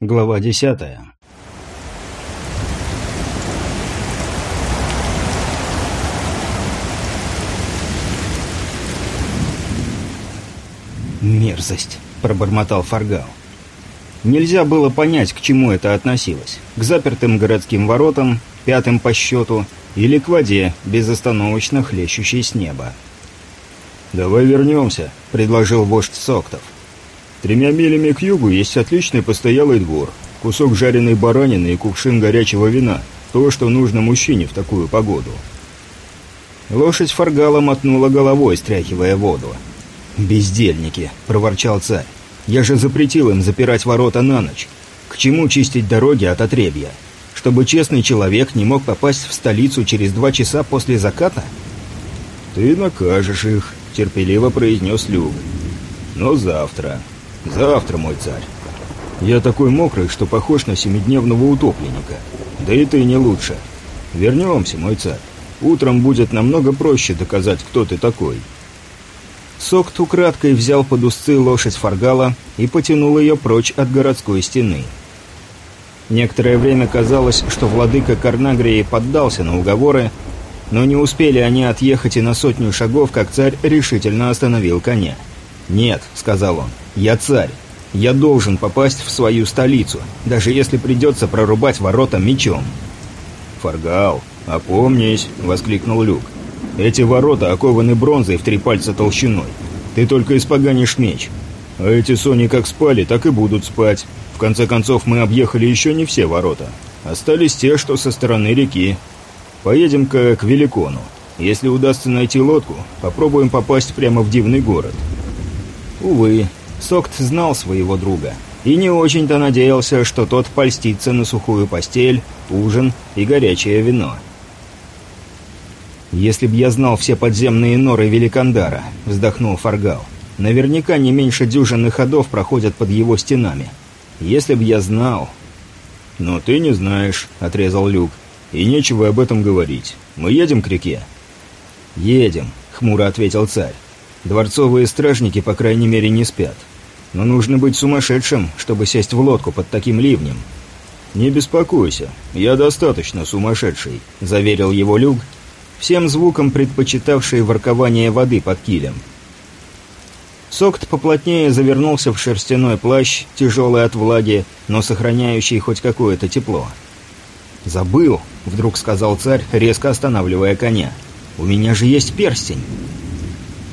Глава десятая. «Мерзость!» – пробормотал Фаргал. Нельзя было понять, к чему это относилось. К запертым городским воротам, пятым по счету, или к воде, безостановочно хлещущей с неба. «Давай вернемся», — предложил вождь Соктов. «Тремя милями к югу есть отличный постоялый двор, кусок жареной баранины и кувшин горячего вина, то, что нужно мужчине в такую погоду». Лошадь Фаргала мотнула головой, стряхивая воду. «Бездельники», — проворчал царь. «Я же запретил им запирать ворота на ночь. К чему чистить дороги от отребья? Чтобы честный человек не мог попасть в столицу через два часа после заката?» «Ты накажешь их», — терпеливо произнес Люк. «Но завтра. Завтра, мой царь. Я такой мокрый, что похож на семидневного утопленника. Да и ты не лучше. Вернемся, мой царь. Утром будет намного проще доказать, кто ты такой». Сокт украдкой взял под узцы лошадь Фаргала и потянул ее прочь от городской стены. Некоторое время казалось, что владыка Карнагрии поддался на уговоры, но не успели они отъехать и на сотню шагов, как царь решительно остановил коня. «Нет», — сказал он, — «я царь. Я должен попасть в свою столицу, даже если придется прорубать ворота мечом». «Фаргал, опомнись», — воскликнул Люк. Эти ворота окованы бронзой в три пальца толщиной. Ты только испоганишь меч. А эти сони как спали, так и будут спать. В конце концов, мы объехали еще не все ворота. Остались те, что со стороны реки. Поедем-ка к Великону. Если удастся найти лодку, попробуем попасть прямо в дивный город. Увы, Сокт знал своего друга и не очень-то надеялся, что тот польстится на сухую постель, ужин и горячее вино. «Если б я знал все подземные норы Великандара», — вздохнул Фаргал. «Наверняка не меньше дюжины ходов проходят под его стенами. Если б я знал...» «Но ты не знаешь», — отрезал Люк. «И нечего об этом говорить. Мы едем к реке?» «Едем», — хмуро ответил царь. «Дворцовые стражники, по крайней мере, не спят. Но нужно быть сумасшедшим, чтобы сесть в лодку под таким ливнем». «Не беспокойся, я достаточно сумасшедший», — заверил его Люк, всем звуком предпочитавшие воркование воды под килем. Сокт поплотнее завернулся в шерстяной плащ, тяжелый от влаги, но сохраняющий хоть какое-то тепло. «Забыл», — вдруг сказал царь, резко останавливая коня. «У меня же есть перстень».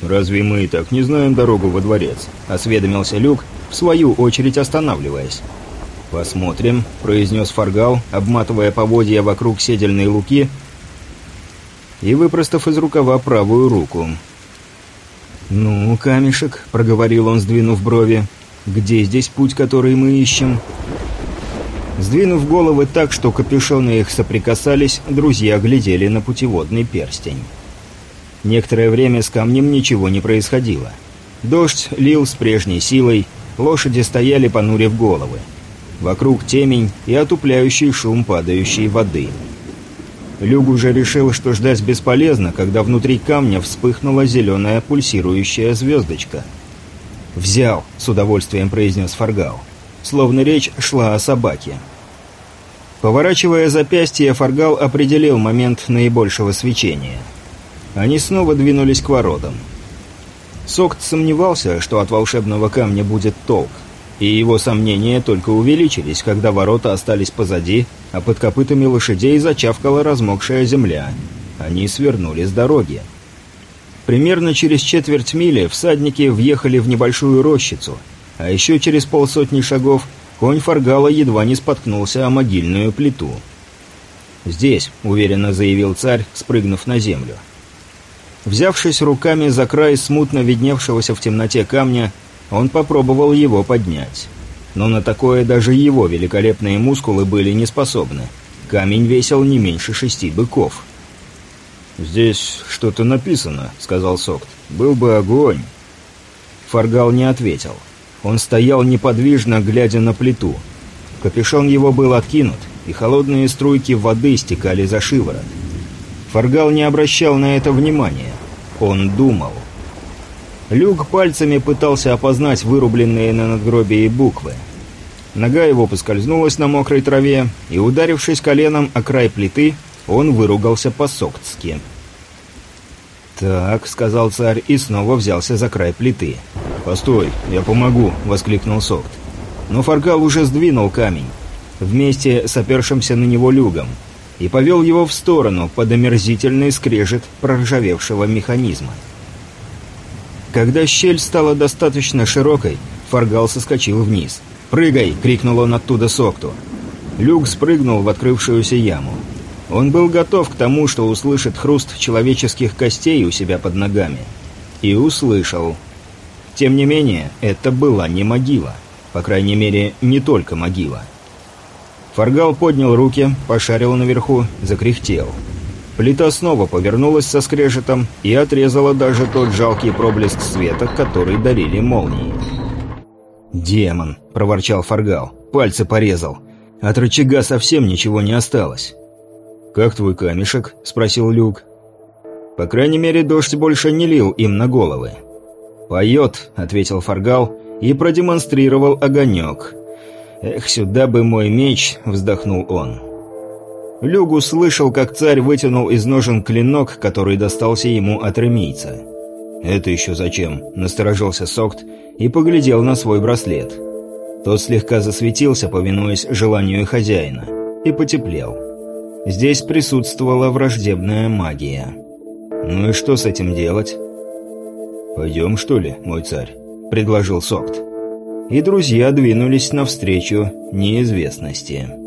«Разве мы и так не знаем дорогу во дворец?» — осведомился Люк, в свою очередь останавливаясь. «Посмотрим», — произнес Фаргал, обматывая поводья вокруг седельной луки и выпростав из рукава правую руку. «Ну, камешек», — проговорил он, сдвинув брови, — «где здесь путь, который мы ищем?» Сдвинув головы так, что капюшоны их соприкасались, друзья глядели на путеводный перстень. Некоторое время с камнем ничего не происходило. Дождь лил с прежней силой, лошади стояли понурив головы. Вокруг темень и отупляющий шум падающей воды — Люг уже решил, что ждать бесполезно, когда внутри камня вспыхнула зеленая пульсирующая звездочка. «Взял», — с удовольствием произнес Фаргал. Словно речь шла о собаке. Поворачивая запястье, Фаргал определил момент наибольшего свечения. Они снова двинулись к воротам. Сокт сомневался, что от волшебного камня будет толк и его сомнения только увеличились, когда ворота остались позади, а под копытами лошадей зачавкала размокшая земля. Они свернули с дороги. Примерно через четверть мили всадники въехали в небольшую рощицу, а еще через полсотни шагов конь Фаргала едва не споткнулся о могильную плиту. «Здесь», — уверенно заявил царь, спрыгнув на землю. Взявшись руками за край смутно видневшегося в темноте камня, он попробовал его поднять. Но на такое даже его великолепные мускулы были не способны. Камень весил не меньше шести быков. «Здесь что-то написано», — сказал Сокт. «Был бы огонь». Фаргал не ответил. Он стоял неподвижно, глядя на плиту. Капюшон его был откинут, и холодные струйки воды стекали за шиворот. Фаргал не обращал на это внимания. Он думал. Люк пальцами пытался опознать вырубленные на надгробии буквы. Нога его поскользнулась на мокрой траве, и, ударившись коленом о край плиты, он выругался по-соктски. «Так», — сказал царь и снова взялся за край плиты. «Постой, я помогу», — воскликнул Сокт. Но Фаргал уже сдвинул камень, вместе с опершимся на него люгом, и повел его в сторону под омерзительный скрежет проржавевшего механизма. Когда щель стала достаточно широкой, Фаргал соскочил вниз. «Прыгай!» — крикнул он оттуда Сокту. Люк спрыгнул в открывшуюся яму. Он был готов к тому, что услышит хруст человеческих костей у себя под ногами. И услышал. Тем не менее, это была не могила. По крайней мере, не только могила. Фаргал поднял руки, пошарил наверху, закряхтел. Плита снова повернулась со скрежетом и отрезала даже тот жалкий проблеск света, который дарили молнии. «Демон!» — проворчал Фаргал. «Пальцы порезал. От рычага совсем ничего не осталось». «Как твой камешек?» — спросил Люк. По крайней мере, дождь больше не лил им на головы. «Поет», — ответил Фаргал и продемонстрировал огонек. «Эх, сюда бы мой меч», — вздохнул он. Люк услышал, как царь вытянул из ножен клинок, который достался ему от ремийца. «Это еще зачем?» — насторожился Сокт и поглядел на свой браслет. Тот слегка засветился, повинуясь желанию хозяина, и потеплел. Здесь присутствовала враждебная магия. Ну и что с этим делать? «Пойдем, что ли, мой царь?» — предложил Сокт. И друзья двинулись навстречу неизвестности.